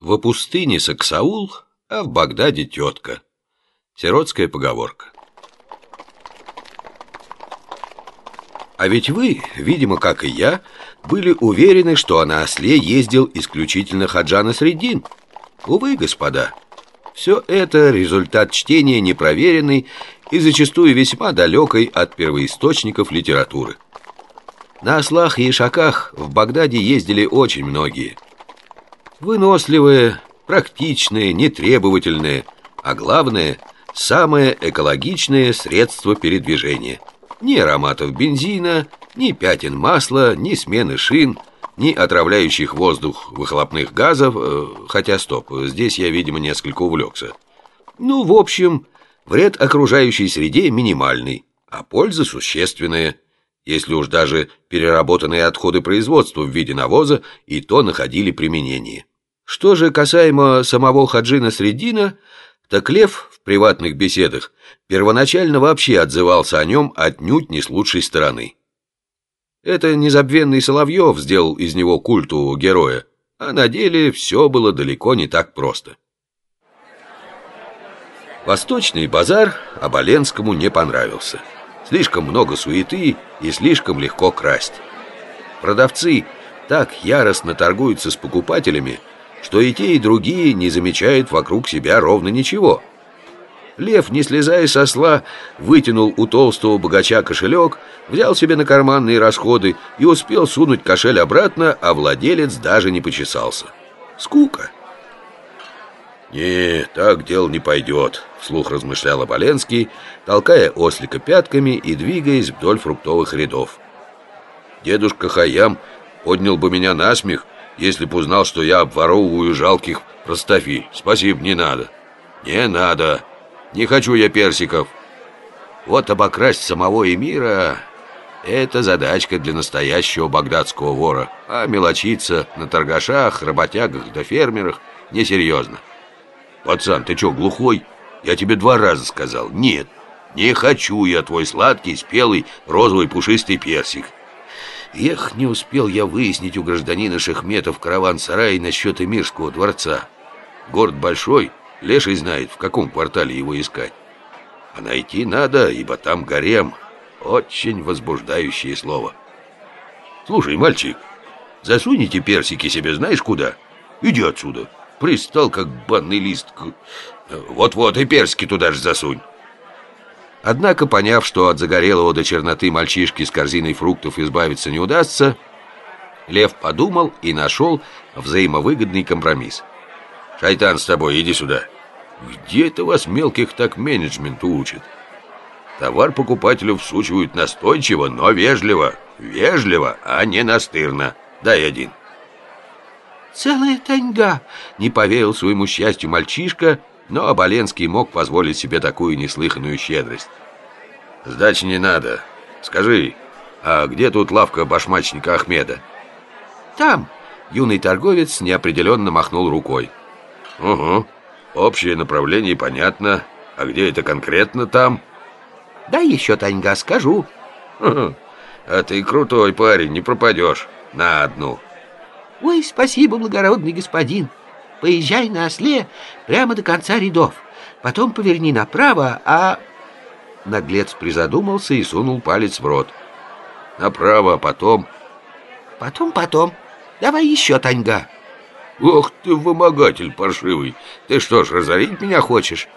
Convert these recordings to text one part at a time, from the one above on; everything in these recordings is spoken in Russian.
В пустыне Саксаул, а в Багдаде тетка. Сиротская поговорка. А ведь вы, видимо, как и я, были уверены, что на осле ездил исключительно Хаджана Средин. Увы, господа, все это результат чтения непроверенной и зачастую весьма далекой от первоисточников литературы. На ослах и ишаках в Багдаде ездили очень многие – Выносливые, практичные, нетребовательные, а главное, самое экологичное средство передвижения. Ни ароматов бензина, ни пятен масла, ни смены шин, ни отравляющих воздух выхлопных газов, э, хотя стоп, здесь я, видимо, несколько увлекся. Ну, в общем, вред окружающей среде минимальный, а польза существенная, если уж даже переработанные отходы производства в виде навоза и то находили применение. Что же касаемо самого Хаджина Средина, так Лев в приватных беседах первоначально вообще отзывался о нем отнюдь не с лучшей стороны. Это незабвенный Соловьев сделал из него культу героя, а на деле все было далеко не так просто. Восточный базар Оболенскому не понравился. Слишком много суеты и слишком легко красть. Продавцы так яростно торгуются с покупателями, что и те, и другие не замечают вокруг себя ровно ничего. Лев, не слезая со сла, вытянул у толстого богача кошелек, взял себе на карманные расходы и успел сунуть кошель обратно, а владелец даже не почесался. Скука. «Не, так дело не пойдет», — вслух размышлял Оболенский, толкая ослика пятками и двигаясь вдоль фруктовых рядов. «Дедушка Хаям поднял бы меня на смех, если б узнал, что я обворовываю жалких простофиль. Спасибо, не надо. Не надо. Не хочу я персиков. Вот обокрасть самого эмира — это задачка для настоящего багдадского вора. А мелочиться на торгашах, работягах да фермерах несерьезно. Пацан, ты что, глухой? Я тебе два раза сказал. Нет, не хочу я твой сладкий, спелый, розовый пушистый персик. Эх, не успел я выяснить у гражданина Шехметов караван-сарай насчет Эмирского дворца. Город большой, леший знает, в каком квартале его искать. А найти надо, ибо там гарем. Очень возбуждающее слово. Слушай, мальчик, засунете персики себе знаешь куда? Иди отсюда. Пристал, как банный лист. Вот-вот и персики туда же засунь. Однако, поняв, что от загорелого до черноты мальчишки с корзиной фруктов избавиться не удастся, Лев подумал и нашел взаимовыгодный компромисс. «Шайтан с тобой, иди сюда. Где это вас мелких так менеджменту учат? Товар покупателю всучивают настойчиво, но вежливо. Вежливо, а не настырно. Дай один». «Целая таньга!» — не поверил своему счастью мальчишка но Оболенский мог позволить себе такую неслыханную щедрость. «Сдачи не надо. Скажи, а где тут лавка башмачника Ахмеда?» «Там!» — юный торговец неопределенно махнул рукой. «Угу. Общее направление понятно. А где это конкретно там?» «Да еще, Таньга, скажу». Угу. «А ты крутой парень, не пропадешь. На одну». «Ой, спасибо, благородный господин. Поезжай на осле прямо до конца рядов. Потом поверни направо, а...» Наглец призадумался и сунул палец в рот. «Направо, а потом...» «Потом, потом. Давай еще, Таньга». «Ох ты, вымогатель паршивый! Ты что ж, разорить меня хочешь?»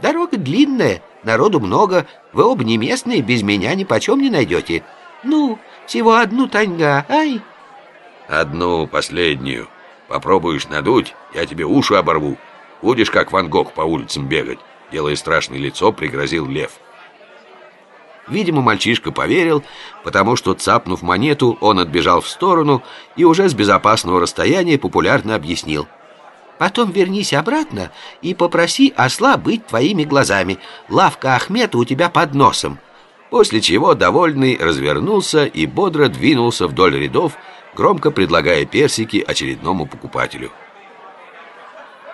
«Дорога длинная, народу много, вы оба не местные, без меня ни почем не найдете. Ну, всего одну Таньга, ай!» «Одну, последнюю». Попробуешь надуть, я тебе уши оборву. Будешь как Ван Гог по улицам бегать. Делая страшное лицо, пригрозил лев. Видимо, мальчишка поверил, потому что, цапнув монету, он отбежал в сторону и уже с безопасного расстояния популярно объяснил. «Потом вернись обратно и попроси осла быть твоими глазами. Лавка Ахмета у тебя под носом». После чего довольный развернулся и бодро двинулся вдоль рядов, громко предлагая персики очередному покупателю.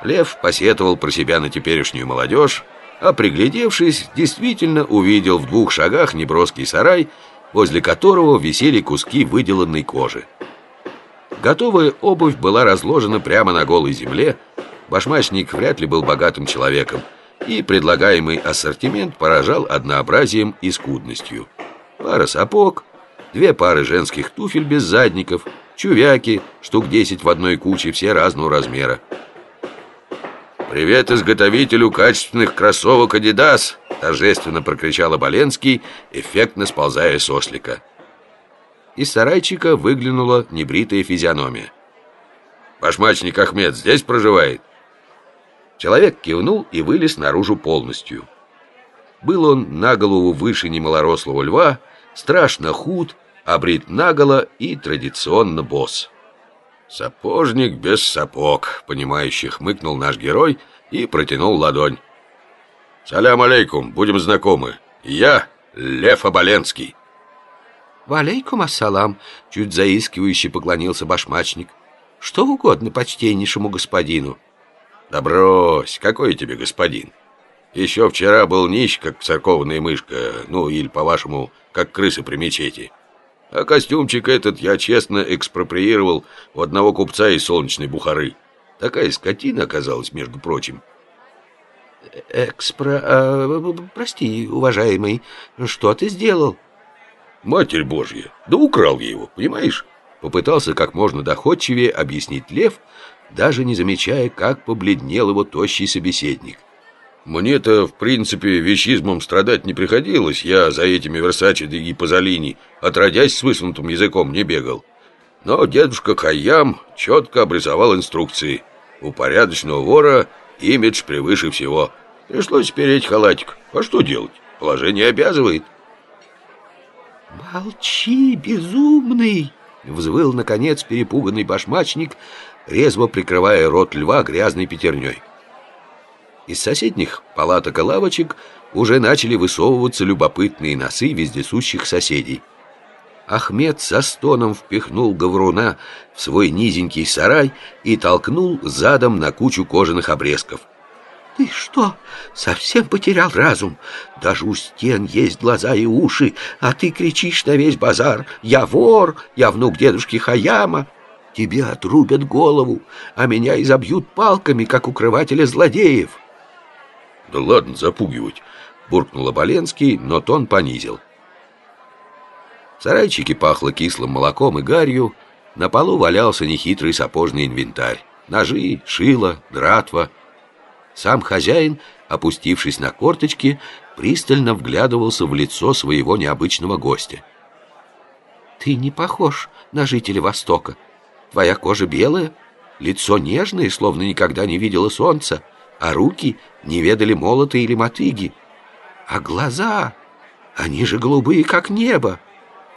Лев посетовал про себя на теперешнюю молодежь, а приглядевшись, действительно увидел в двух шагах неброский сарай, возле которого висели куски выделанной кожи. Готовая обувь была разложена прямо на голой земле. Башмачник вряд ли был богатым человеком, и предлагаемый ассортимент поражал однообразием и скудностью. Пара сапог, две пары женских туфель без задников, чувяки, штук 10 в одной куче, все разного размера. «Привет изготовителю качественных кроссовок «Адидас», торжественно прокричал Оболенский, эффектно сползая с ослика. Из сарайчика выглянула небритая физиономия. «Башмачник Ахмед здесь проживает?» Человек кивнул и вылез наружу полностью. Был он на голову выше немалорослого льва, страшно худ, обрит наголо и традиционно босс. «Сапожник без сапог», — понимающий хмыкнул наш герой и протянул ладонь. «Салям алейкум, будем знакомы. Я Лев Оболенский». «Валейкум ассалам», — чуть заискивающе поклонился башмачник. «Что угодно почтеннейшему господину». «Да брось, какой тебе господин? Еще вчера был нищ, как церковная мышка, ну, или, по-вашему, как крысы при мечети. А костюмчик этот я честно экспроприировал у одного купца из солнечной Бухары. Такая скотина оказалась, между прочим». «Экспро... А, прости, уважаемый, что ты сделал?» Матерь Божья, да украл я его, понимаешь? Попытался как можно доходчивее объяснить Лев, даже не замечая, как побледнел его тощий собеседник. Мне-то, в принципе, вещизмом страдать не приходилось. Я за этими Версачи и Пазолини, отродясь с высунутым языком, не бегал. Но дедушка Хайям четко обрисовал инструкции. У порядочного вора имидж превыше всего. Пришлось переть халатик. А что делать? Положение обязывает. «Молчи, безумный!» — взвыл, наконец, перепуганный башмачник, резво прикрывая рот льва грязной пятерней. Из соседних палаток и лавочек уже начали высовываться любопытные носы вездесущих соседей. Ахмед со стоном впихнул Гавруна в свой низенький сарай и толкнул задом на кучу кожаных обрезков — «Ты что, совсем потерял разум? Даже у стен есть глаза и уши, а ты кричишь на весь базар «Я вор! Я внук дедушки Хаяма!» Тебе отрубят голову, а меня изобьют палками, как укрывателя злодеев. «Да ладно запугивать!» — буркнул Оболенский, но тон понизил. В сарайчике пахло кислым молоком и гарью, на полу валялся нехитрый сапожный инвентарь. Ножи, шило, дратва — сам хозяин, опустившись на корточки, пристально вглядывался в лицо своего необычного гостя. «Ты не похож на жителя Востока. Твоя кожа белая, лицо нежное, словно никогда не видела солнца, а руки не ведали молота или мотыги. А глаза, они же голубые, как небо.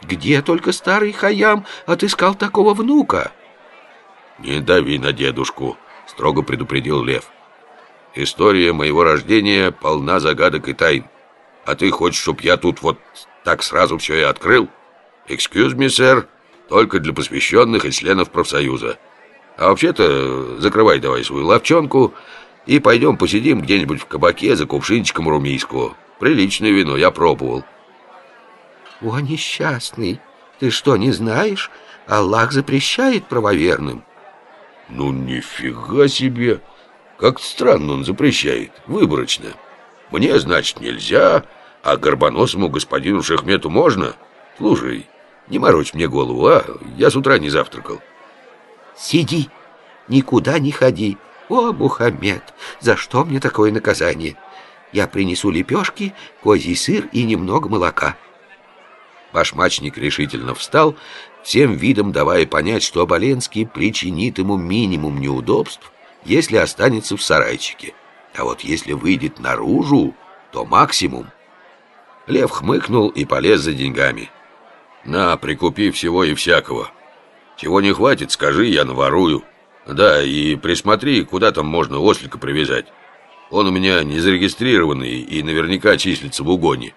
Где только старый Хаям отыскал такого внука?» «Не дави на дедушку», — строго предупредил Лев. История моего рождения полна загадок и тайн. А ты хочешь, чтоб я тут вот так сразу все и открыл? Excuse me, сэр, только для посвященных и членов профсоюза. А вообще-то закрывай давай свою ловчонку и пойдем посидим где-нибудь в кабаке за кувшинчиком румийского. Приличное вино, я пробовал. О, несчастный, ты что, не знаешь? Аллах запрещает правоверным. Ну, нифига себе! Как-то странно он запрещает, выборочно. Мне, значит, нельзя, а горбоносому господину Шахмету можно? Слушай, не морочь мне голову, а? Я с утра не завтракал. Сиди, никуда не ходи. О, Мухаммед, за что мне такое наказание? Я принесу лепешки, козий сыр и немного молока. Башмачник решительно встал, всем видом давая понять, что Оболенский причинит ему минимум неудобств, если останется в сарайчике. А вот если выйдет наружу, то максимум. Лев хмыкнул и полез за деньгами. «На, прикупи всего и всякого. Чего не хватит, скажи, я наворую. Да, и присмотри, куда там можно ослика привязать. Он у меня не зарегистрированный и наверняка числится в угоне».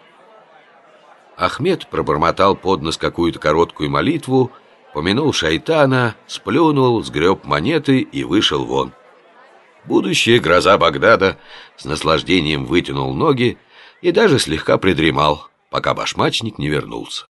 Ахмед пробормотал под нос какую-то короткую молитву, помянул шайтана, сплюнул, сгреб монеты и вышел вон. Будущая гроза Багдада с наслаждением вытянул ноги и даже слегка придремал, пока башмачник не вернулся.